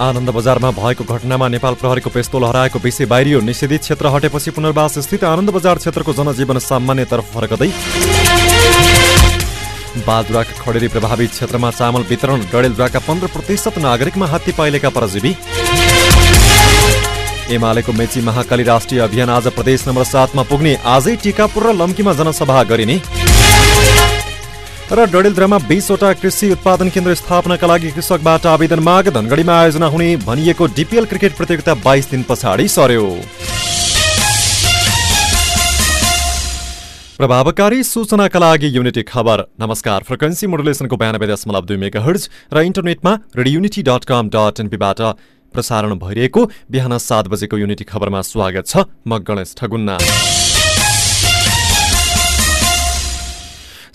आनन्द बजारमा भएको घटनामा नेपाल प्रहरीको पेस्तोल हराएको विषय बाहिरियो निषेधित क्षेत्र हटेपछि पुनर्वास स्थित आनन्द बजार क्षेत्रको जनजीवन सामान्यतर्फ फर्कदै बाजुरा खडेरी प्रभावित क्षेत्रमा चामल वितरण डडेलधुराका पन्ध्र प्रतिशत नागरिकमा हात्ती पाइलेका परजीवी। एमालेको मेची महाकाली राष्ट्रिय अभियान आज प्रदेश नम्बर सातमा पुग्ने आजै टिकापुर र लम्कीमा जनसभा गरिने। र डडेलधुरामा बिसवटा कृषि उत्पादन केन्द्र स्थापनाका लागि कृषकबाट आवेदन माग धनगढीमा आयोजना हुने भनिएको डिपिएल क्रिकेट प्रतियोगिता बाइस दिन पछाडि सर्यो प्रभावकारी सूचनाका लागि युनिटी खबर। नमस्कार फ्रिक्वेन्सी मोडुलेसनको बयानब्बे दशमलव दुई मेगा हर्ज र इन्टरनेटमा radio unity dot com dot एनपीबाट प्रसारण भइरहेको बिहान सात बजेको युनिटी खबरमा स्वागत छ म गणेश ठगुन्ना।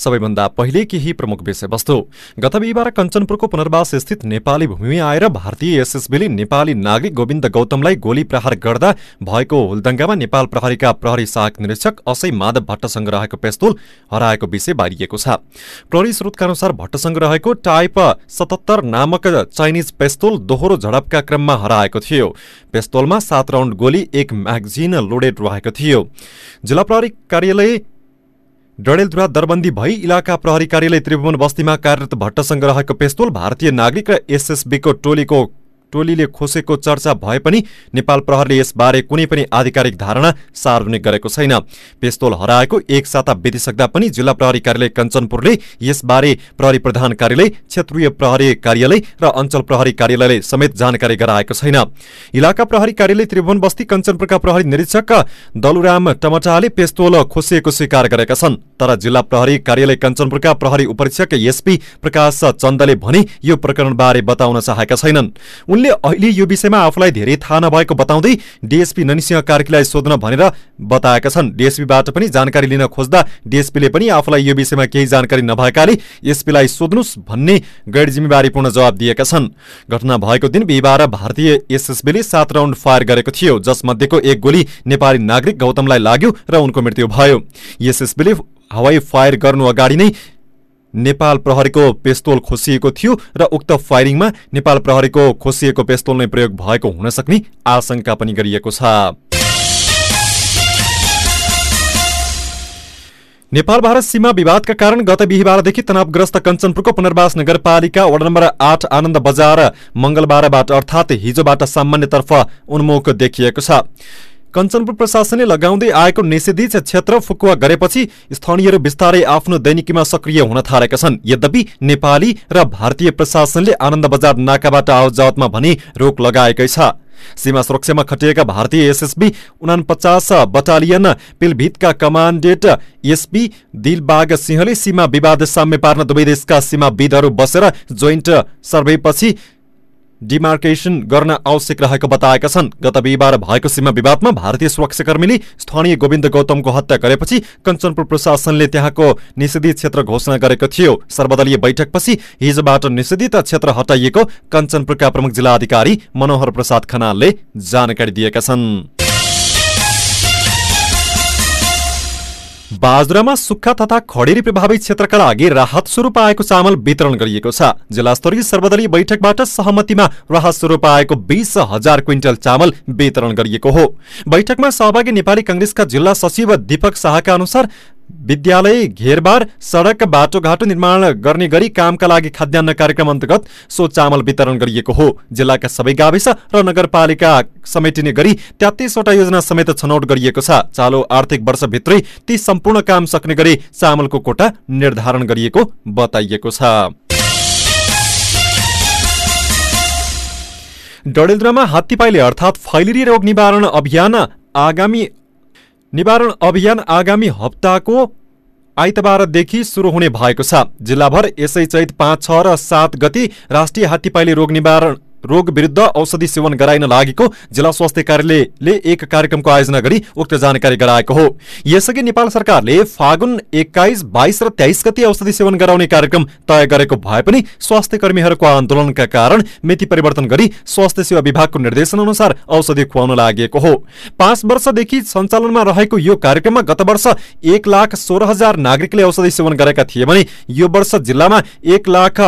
सबैभन्दा पहिले केही प्रमुख विषयवस्तु। गत बिहिबार कञ्चनपुरको पुनर्वास स्थित नेपाली भूमि आएर भारतीय एसएसबीले नेपाली नागरिक गोविन्द गौतमलाई गोली प्रहार गर्दा भएको हुलदङ्गामा नेपाल प्रहरीका प्रहरी सहायक निरीक्षक असै माधव भट्टसँग रहेको पेस्तोल हराएको विषय बारिएको छ। प्रहरी स्रोतका अनुसार भट्टसँग रहेको टाइप सतहत्तर नामक चाइनिज पेस्तोल दोहोरो झडपका क्रममा हराएको थियो। पेस्तोलमा सात राउन्ड गोली एक म्यागजिन लोडेड रहेको थियो। जिल्ला प्रहरी कार्यालय डडेलधुरा दरबन्दी भई इलाका प्रहरी कार्यालय त्रिभुवन बस्तीमा कार्यरत भट्टसँग रहेको पेस्तोल भारतीय नागरिक र एसएसबीको टोलीको टोलीले खोसेको चर्चा भए पनि नेपाल प्रहरले यसबारे कुनै पनि आधिकारिक धारणा सार्वजनिक गरेको छैन। पेस्तोल हराएको एक साता बितिसक्दा पनि जिल्ला प्रहरी कार्यालय कञ्चनपुरले यसबारे प्रहरी प्रधान कार्यालय क्षेत्रीय प्रहरी कार्यालय र अञ्चल प्रहरी कार्यालयले समेत जानकारी गराएको छैन। इलाका प्रहरी कार्यालय त्रिभुवन बस्ती कञ्चनपुरका प्रहरी निरीक्षक दलुराम टमटाले पेस्तोल खोसिएको स्वीकार गरेका छन्। तर जिल्ला प्रहरी कार्यालय कञ्चनपुरका प्रहरी उपरीक्षक एसपी प्रकाश चन्दले भने यो प्रकरणबारे बताउन चाहेका छैनन्। अहिले यो विषयमा आफूलाई धेरै थाहा नभएको बताउँदै डिएसपी ननिसिंह कार्कीलाई सोध्न भनेर बताएका छन्। डिएसपीबाट पनि जानकारी लिन खोज्दा डिएसपीले पनि आफूलाई यो विषयमा केही जानकारी नभएकाले एसपीलाई सोध्नुहोस् भन्ने गैर जिम्मेवारीपूर्ण जवाब दिएका छन्। घटना भएको दिन बिहिबार भारतीय एसएसबीले सात राउन्ड फायर गरेको थियो जसमध्येको एक गोली नेपाली नागरिक गौतमलाई लाग्यो र उनको मृत्यु भयो। एसएसबीले हवाई फायर गर्नु अगाडि नै नेपाल प्रहरीको पेस्तोल खोसिएको थियो र उक्त फायरिङमा नेपाल प्रहरीको खोसिएको पेस्तोल नै प्रयोग भएको हुन सक्ने आशंका पनि गरिएको छ। नेपाल भारत सीमा विवादका कारण गत बिहिबारदेखि तनावग्रस्त कञ्चनपुरको पुनर्वास नगरपालिका वडा नम्बर आठ आनन्द बजार मंगलबारबाट अर्थात् हिजोबाट सामान्यतर्फ उन्मुख देखिएको छ। कञ्चनपुर प्रशासनले लगाउँदै आएको निषेधित क्षेत्र फुकुवा गरेपछि स्थानीयहरू बिस्तारै आफ्नो दैनिकीमा सक्रिय हुन थालेका छन्। यद्यपि नेपाली र भारतीय प्रशासनले आनन्द बजार नाकाबाट आवजावतमा भने रोक लगाएकै छ। सीमा सुरक्षामा खटिएका भारतीय एसएसबी उनापचास बटालियन पिलभितका कमान्डेन्ट एसपी दिलबाग सिंहले सीमा विवाद साम्य पार्न दुवै देशका सीमाविदहरू बसेर जोइन्ट सर्वेपछि डिमार्केसन गर्न आवश्यक रहेको बताएका छन्। गत बिहिबार भएको सीमा विवादमा भारतीय सुरक्षाकर्मीले स्थानीय गोविन्द गौतमको हत्या गरेपछि कञ्चनपुर प्रशासनले त्यहाँको निषेधित क्षेत्र घोषणा गरेको थियो। सर्वदलीय बैठकपछि हिजोबाट निषेधित क्षेत्र हटाइएको कञ्चनपुरका प्रमुख जिल्ला अधिकारी मनोहर प्रसाद खनालले जानकारी दिएका छन्। बाजुरामा सुक्खा तथा खडेरी प्रभावित क्षेत्रका लागि राहत स्वरूप आएको चामल वितरण गरिएको छ। जिल्ला स्तरीय सर्वदलीय बैठकबाट सहमतिमा राहत स्वरूप आएको बीस हजार क्विन्टल चामल वितरण गरिएको हो। बैठकमा सहभागी नेपाली कंग्रेसका जिल्ला सचिव दीपक शाहका अनुसार विद्यालय घेरबार सडक बाटोघाटो निर्माण गर्ने गरी कामका लागि खाद्यान्न कार्यक्रम अन्तर्गत सो चामल वितरण गरिएको हो। जिल्लाका सबै गाविस र नगरपालिका समेटिने गरी तेत्तिसवटा योजना समेत छनौट गरिएको छ। चालु आर्थिक वर्षभित्रै ती सम्पूर्ण काम सक्ने गरी चामलको कोटा निर्धारण गरिएको बताइएको छ। डडेलधुरामा हात्तीपाइले अर्थात् फैलिरी रोग निवारण अभियान आगामी निवारण अभियान आगामी हप्ताको आइतबारदेखि सुरु हुने भएको छ। जिल्लाभर यसै चैत पाँच छ र सात गति राष्ट्रिय हात्तीपाइले रोग निवारण रोग विरुद्ध औषधि सेवन गराइन लागेको जिल्ला स्वास्थ्य कार्यालयले एक कार्यक्रमको आयोजना गरी उक्त जानकारी गराएको हो। यसअघि नेपाल सरकारले फागुन एक्काइस बाइस र तेइस गति औषधि सेवन गराउने कार्यक्रम तय गरेको भए पनि स्वास्थ्य कर्मीहरूको आन्दोलनका कारण मिति परिवर्तन गरी स्वास्थ्य सेवा विभागको निर्देशन अनुसार औषधि खुवाउन लागि हो। पाँच वर्षदेखि सञ्चालनमा रहेको यो कार्यक्रममा गत वर्ष एक लाख सोह्र हजार नागरिकले औषधि सेवन गरेका थिए भने यो वर्ष जिल्लामा एक लाख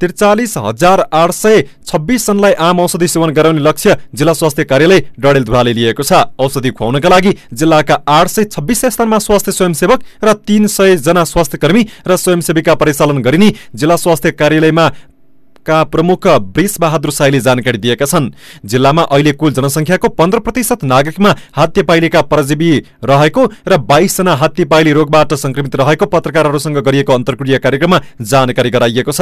त्रिचालिस हजार आठ सय छब्बिस जनलाई आम औषधि सेवन गराउने लक्ष्य जिल्ला स्वास्थ्य कार्यालय डडेलधुराले लिएको छ। औषधि खुवाउनका लागि जिल्लाका आठ सय छब्बिस स्थानमा स्वास्थ्य स्वयंसेवक र तीन सय जना स्वास्थ्य कर्मी र स्वयंसेविका परिचालन गरिने जिल्ला स्वास्थ्य कार्यालयमा का प्रमुख बहादुर साईले जानकारी दिएका छन्। जिल्लामा अहिले कुल जनसङ्ख्याको पन्ध्र प्रतिशत नागरिकमा हात्ती पाइलेका परजीवी रहेको र बाइसजना हात्ती पाइली रोगबाट संक्रमित रहेको पत्रकारहरूसँग गरिएको अन्तर्क्रिया कार्यक्रममा जानकारी गराइएको छ।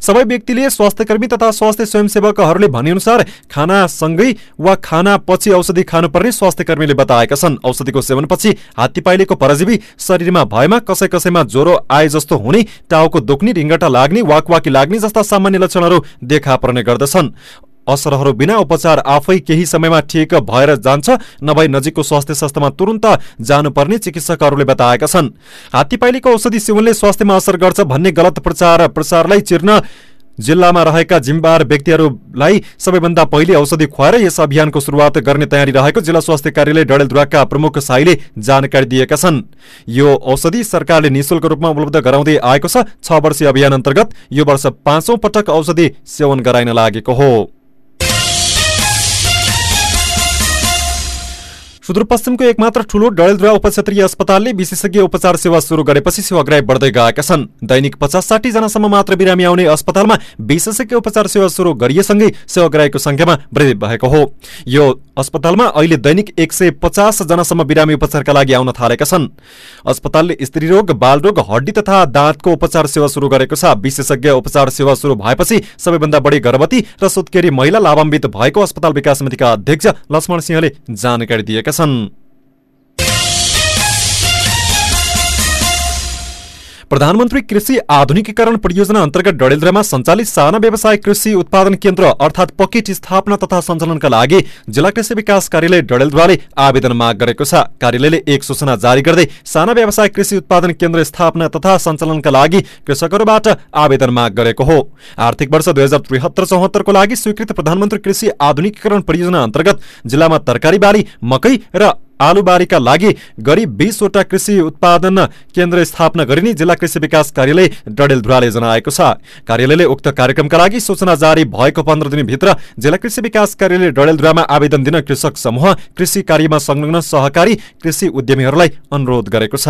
सबै व्यक्तिले स्वास्थ्य कर्मी तथा स्वास्थ्य स्वयंसेवकहरूले भनेअनुसार खानासँगै वा खाना पछि औषधि खानुपर्ने स्वास्थ्य कर्मीले बताएका छन्। औषधिको सेवनपछि हात्ती पाइलेको परजीवी शरीरमा भएमा कसै कसैमा ज्वरो आए जस्तो हुने टाउको दुख्ने रिङ्गटा लाग्ने वाकवाकी लाग्ने जस्ता सामान्य लक्षणहरू देखा पर्ने गर्दछन्। असरहरू बिना उपचार आफै केही समयमा ठिक भएर जान्छ नभई नजिकको स्वास्थ्य संस्थामा तुरन्त जानुपर्ने चिकित्सकहरूले बताएका छन्। हात्तीपाइलीको औषधि सेवनले स्वास्थ्यमा असर गर्छ भन्ने गलत प्रचार प्रसारलाई चिर्न जिल्लामा रहेका जिम्बार व्यक्तिहरूलाई सबैभन्दा पहिले औषधि खुवाएर यस अभियानको सुरुवात गर्ने तयारी रहेको जिल्ला स्वास्थ्य कार्यालय डडेलधुराका प्रमुख साईले जानकारी दिएका छन्। यो औषधि सरकारले निशुल्क रूपमा उपलब्ध गराउँदै आएको छ। छ वर्षीय अभियान अन्तर्गत यो वर्ष पाँचौं पटक औषधि सेवन गराइन लागेको हो। सुदूरपश्चिमको एकमात्र ठूलो डडेलधुरा उपक्षेत्रीय अस्पतालले विशेषज्ञ उपचार सेवा सुरु गरेपछि सेवाग्राही बढ्दै गएका छन्। दैनिक पचास साठी जनासम्म मात्र बिरामी आउने अस्पतालमा विशेषज्ञ उपचार सेवा सुरु गरिएसँगै सेवाग्राहीको संख्यामा वृद्धि भएको हो। यो अस्पतालमा अहिले दैनिक एक सय पचास जनासम्म बिरामी उपचारका लागि आउन थालेका छन्। अस्पतालले स्त्रीरोग बालरोग हड्डी तथा दाँतको उपचार सेवा सुरु गरेको छ। विशेषज्ञ उपचार सेवा सुरु भएपछि सबैभन्दा बढी गर्भवती र सुत्केरी महिला लाभान्वित भएको अस्पताल विकास समितिका अध्यक्ष लक्ष्मण सिंहले जानकारी दिएका छन्। प्रधानमन्त्री कृषि आधुनिकीकरण परियोजना अन्तर्गत डडेलधुरामा सञ्चालित साना व्यवसाय कृषि उत्पादन केन्द्र अर्थात् पकेट स्थापना तथा सञ्चालनका लागि जिल्ला कृषि विकास कार्यालय डडेलधुराले आवेदन माग गरेको छ। कार्यालयले एक सूचना जारी गर्दै साना व्यवसाय कृषि उत्पादन केन्द्र स्थापना तथा सञ्चालनका लागि कृषकहरूबाट आवेदन माग गरेको हो। आर्थिक वर्ष दुई हजार त्रिहत्तर चौहत्तरको लागि स्वीकृत प्रधानमन्त्री कृषि आधुनिकीकरण परियोजना अन्तर्गत जिल्लामा तरकारी बाली मकै र आलुबारीका लागि गरी बीसवटा कृषि उत्पादन केन्द्र स्थापना गरिने जिल्ला कृषि विकास कार्यालय डडेलधुराले जनाएको छ। कार्यालयले उक्त कार्यक्रमका लागि सूचना जारी भएको पन्ध्र दिनभित्र जिल्ला कृषि विकास कार्यालय डडेलधुरामा आवेदन दिन कृषक समूह कृषि कार्यमा संलग्न सहकारी कृषि उद्यमीहरूलाई अनुरोध गरेको छ।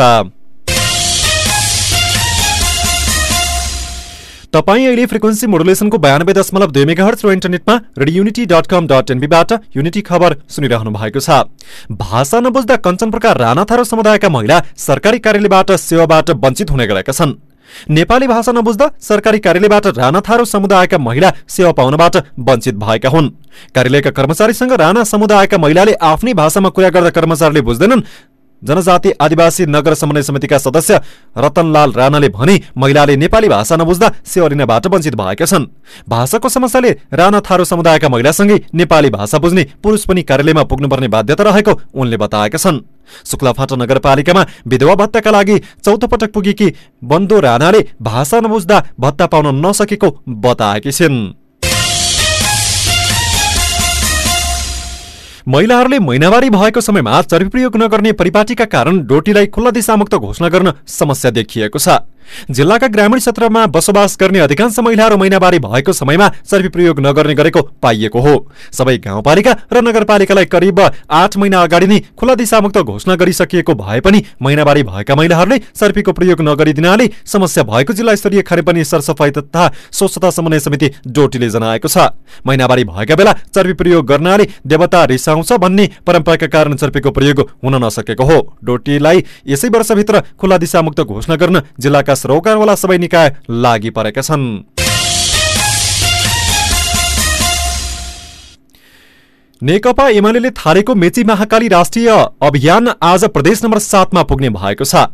तपाईँ अहिले फ्रिक्वेन्सी मोडुलेसनको बयानब्बे दशमलव दुई मेगाहर्च र इन्टरनेटमा radio unity dot com dot एनबीबाट unity खबर सुनिरहनु भएको छ। भाषा नबुझ्दा कञ्चनपुरका राणा थारू समुदायका महिला सरकारी कार्यालयबाट सेवाबाट वञ्चित हुने गरेका छन्। नेपाली भाषा नबुझ्दा सरकारी कार्यालयबाट राणा थारू समुदायका महिला सेवा पाउनबाट वञ्चित भएका हुन्। कार्यालयका कर्मचारीसँग राणा समुदायका महिलाले आफ्नै भाषामा कुरा गर्दा कर्मचारीले बुझ्दैनन् जनजाति आदिवासी नगर समन्वय समितिका सदस्य रतनलाल राणाले भने महिलाले नेपाली भाषा नबुझ्दा सेवा लिनबाट वञ्चित भएका छन्। भाषाको समस्याले राणा थारू समुदायका महिलासँगै नेपाली भाषा बुझ्ने पुरुष पनि कार्यालयमा पुग्नुपर्ने बाध्यता रहेको उनले बताएका छन्। शुक्लाफाटा नगरपालिकामा विधवा भत्ताका लागि चौथो पटक पुगेकी बन्दो राणाले भाषा नबुझ्दा भत्ता पाउन नसकेको बताएकी छिन्। महिलाहरूले महिनावारी भएको समयमा चर्बी प्रयोग नगर्ने परिपाटीका कारण डोटीलाई खुल्ला दिशामुक्त घोषणा गर्न समस्या देखिएको छ। जिल्लाका ग्रामीण क्षेत्रमा बसोबास गर्ने अधिकांश महिलाहरू महिनावारी भएको समयमा चर्बी प्रयोग नगर्ने गरेको पाइएको हो। सबै गाउँपालिका र नगरपालिकालाई करिब आठ महिना अगाडि नै खुला दिशामुक्त घोषणा गरिसकिएको भए पनि महिनावारी भएका महिलाहरूले चर्पीको प्रयोग नगरिदिनाले समस्या भएको जिल्ला स्तरीय खानेपानी सरसफाई तथा स्वच्छता समन्वय समिति डोटीले जनाएको छ। महिनावारी भएका बेला चर्पी प्रयोग गर्नाले देवता रिसाउँछ भन्ने परम्पराका कारण चर्पीको प्रयोग हुन नसकेको हो। डोटीलाई यसै वर्षभित्र खुला दिशामुक्त घोषणा गर्न जिल्लाका सरोकारवाला सबै निकाय लागि परेका छन्। नेकपा एमाले थालेको मेची महाकाली राष्ट्रिय अभियान आज प्रदेश नम्बर सातमा पुग्ने भएको छ।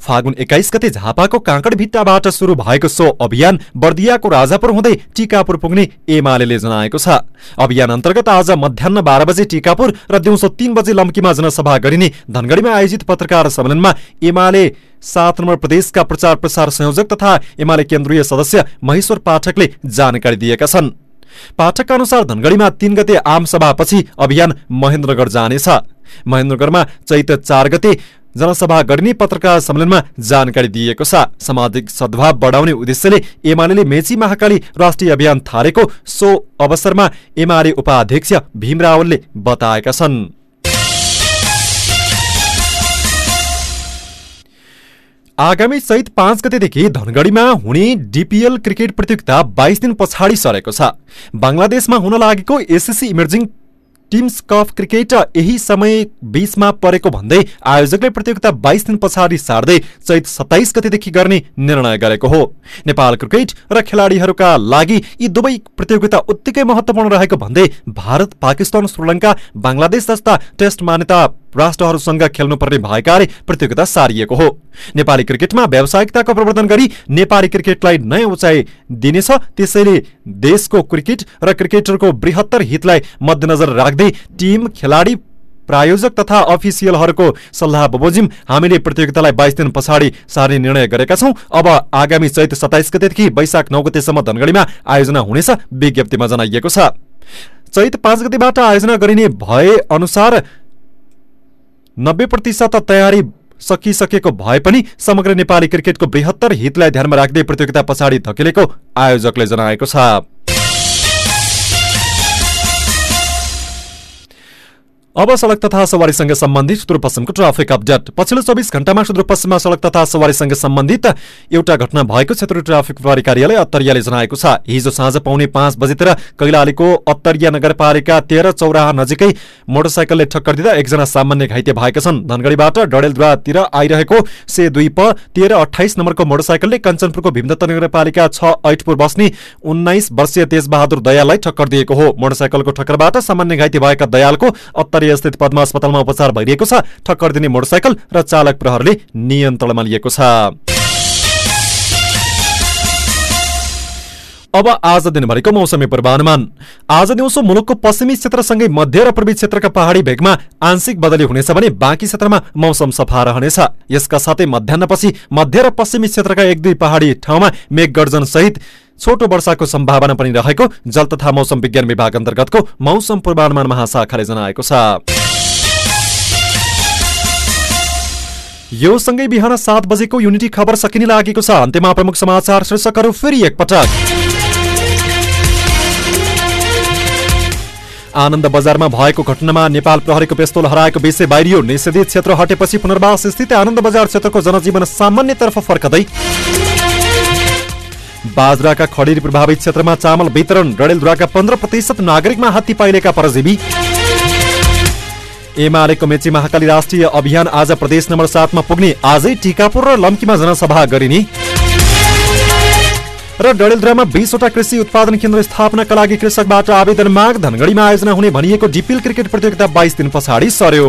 फागुन एक्काइस गते झापाको काँकडभिट्टाबाट सुरु भएको सो अभियान बर्दियाको राजापुर हुँदै टिकापुर पुग्ने एमाले जनाएको छ। अभियान अन्तर्गत आज मध्याह बाह्र बजे टिकापुर र दिउँसो तीन बजे लम्कीमा जनसभा गरिने धनगढ़ीमा आयोजित पत्रकार सम्मेलनमा एमाले सात नम्बर प्रदेशका प्रचार प्रसार संयोजक तथा एमाले केन्द्रीय सदस्य महेश्वर पाठकले जानकारी दिएका छन्। पाठकका अनुसार धनगढ़ीमा तीन गते आमसभापछि अभियान महेन्द्रनगर जानेछ। महेन्द्रनगरमा चैत चार गते जनसभा गरिने पत्रकार सम्मेलनमा जानकारी दिएको छ। सामाजिक सद्भाव बढाउने उद्देश्यले एमाले मेची महाकाली राष्ट्रिय अभियान थालेको सो अवसरमा एमाले उपाध्यक्ष भीम रावलले बताएका छन्। आगामी चैत पाँच गतेदेखि धनगढीमा हुने डिपिएल क्रिकेट प्रतियोगिता बाइस दिन पछाडि सरेको छ। बङ्गलादेशमा हुन लागेको SSC emerging teams cup cricket यही समय बीचमा परेको भन्दै आयोजकले प्रतियोगिता बाइस दिन पछाडि सार्दै चैत सत्ताइस गतिदेखि गर्ने निर्णय गरेको हो। नेपाल क्रिकेट र खेलाडीहरूका लागि यी दुवै प्रतियोगिता उत्तिकै महत्वपूर्ण रहेको भन्दै भारत पाकिस्तान श्रीलङ्का बङ्गलादेश जस्ता टेस्ट मान्यता राष्ट्रहरूसँग खेल्नुपर्ने भएकाले प्रतियोगिता सारिएको हो। नेपाली क्रिकेटमा व्यावसायिकताको प्रवर्धन गरी नेपाली क्रिकेटलाई नयाँ उचाइ दिनेछ। त्यसैले देशको क्रिकेट र क्रिकेटरको बृहत्तर हितलाई मध्यनजर राख्दै टिम खेलाडी प्रायोजक तथा अफिसियलहरूको सल्लाह बमोजिम हामीले प्रतियोगितालाई बाइस दिन पछाडि सार्ने निर्णय गरेका छौं। अब आगामी चैत सत्ताइस गतेदेखि वैशाख नौ गतेसम्म धनगढीमा आयोजना हुनेछ विज्ञप्तिमा जनाइएको छ। चैत पाँच गतिबाट आयोजना गरिने भए अनुसार नब्बे प्रतिशत तयारी सकिसकेको भए पनि समग्र नेपाली क्रिकेटको बृहत्तर हितलाई ध्यानमा राख्दै प्रतियोगिता पछाडि धकेलेको आयोजकले जनाएको छ। अब सड़क तथा सवारीसँग सम्बन्धित सुदूरपश्चिमको ट्राफिक अपडेट। पछिल्लो चौबिस घण्टामा सुदूरपश्चिममा सड़क तथा सवारीसँग सम्बन्धित एउटा घटना भएको क्षेत्र ट्राफिक प्रहरी कार्यालय अत्तरियाले जनाएको छ। हिजो साँझ पाउने पाँच बजेतिर कैलालीको अत्तरिया नगरपालिका तेह्र चौराहा नजिकै मोटरसाइकलले ठक्कर दिँदा एकजना सामान्य घाइते भएका छन्। धनगढ़ीबाट डडेलद्वातिर आइरहेको से दुई प तेह्र अठाइस नम्बरको मोटरसाइकलले कञ्चनपुरको भीमदत्त नगरपालिका छ ऐटपुर बस्ने उन्नाइस वर्षीय तेजबहादुर दयाललाई ठक्कर दिएको हो। मोटरसाइकलको ठक्करबाट सामान्य घाइते भएका दयालको अत्तरिया स्थित पद्मा अस्पतालमा उपचार भइरहेको छ। ठक्कर दिने मोटरसाइकल र चालक प्रहरले नियन्त्रणमा लिएको छ। अब आज दिनभरिको मौसमी पूर्वानुमान। आज दिउँसो मुलुकको पश्चिमी क्षेत्रसँगै मध्य र पूर्वी क्षेत्रका पहाडी भेगमा आंशिक बदली हुनेछ भने बाँकी क्षेत्रमा मौसम सफा रहनेछ। यसका साथै मध्याहपछि मध्य र पश्चिमी क्षेत्रका एक दुई पहाडी ठाउँमा मेघगर्जन सहित छोटो वर्षाको सम्भावना पनि रहेको जल तथा मौसम विज्ञान विभाग अन्तर्गतको मौसम पूर्वानुमान महाशाखाले जनाएको छ। यो सँगै बिहान सात बजेको युनिटी खबर सकिने लागेको छ। अन्त्यमा प्रमुख समाचार शीर्षकहरू फेरि एकपटक। आनन्द बजारमा भएको घटनामा नेपाल प्रहरीको पेस्तोल हराएको विषय बाहिरियो निषेधित क्षेत्र हटेपछि पुनर्वास स्थित आनन्द बजार क्षेत्रको जनजीवन सामान्यतर्फ फर्कदै बाजराका खडेरी प्रभावित क्षेत्रमा चामल वितरण डडेलधुराका पन्ध्र प्रतिशत नागरिकमा हात्ती पाइलेका परजीवी। एमालेको मेची महाकाली राष्ट्रिय अभियान आज प्रदेश नम्बर सातमा पुग्ने। आजै टिकापुर र लम्कीमा जनसभा गरिने। र डडेलधुरामा बिसवटा कृषि उत्पादन केन्द्र स्थापनाका लागि कृषकबाट आवेदन माग। धनगढीमा आयोजना हुने भनिएको डिपिल क्रिकेट प्रतियोगिता बाइस दिन पछाडि सर्यो